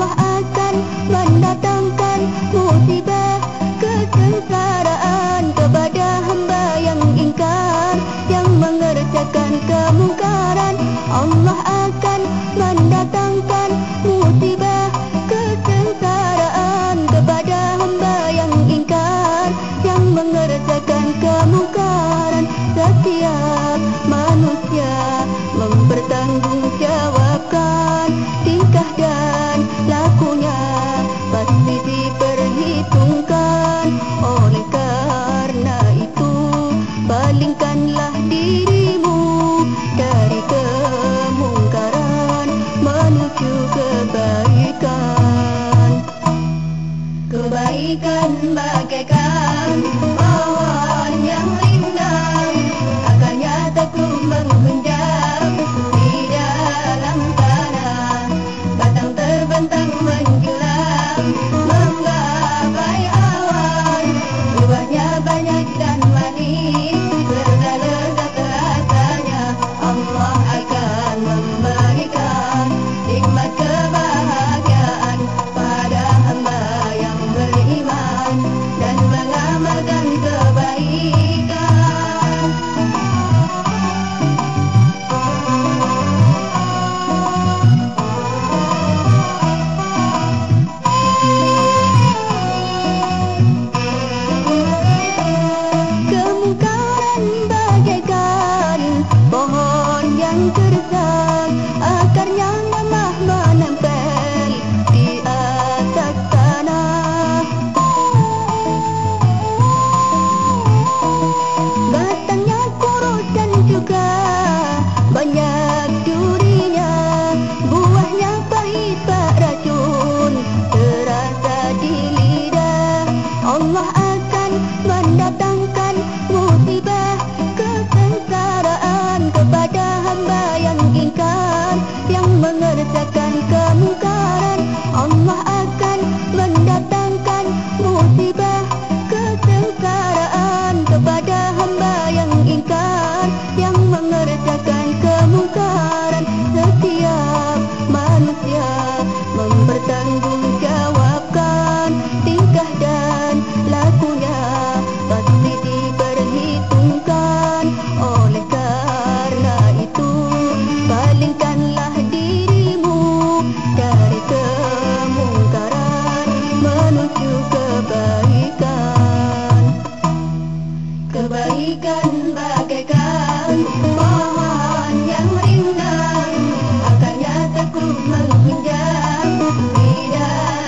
Allah akan mendatangkan musibah kesengsaraan kepada hamba yang ingkar yang mengerjakan kemungkaran. Allah akan mendatangkan musibah kesengsaraan kepada hamba yang ingkar yang mengerjakan kemungkaran. Setiap Kekang awan yang ringan, akannya tekuk mengenjang di dalam tanah. Batang Terbentang menggelam Menggapai awan Buahnya banyak dan Tinggal Tidak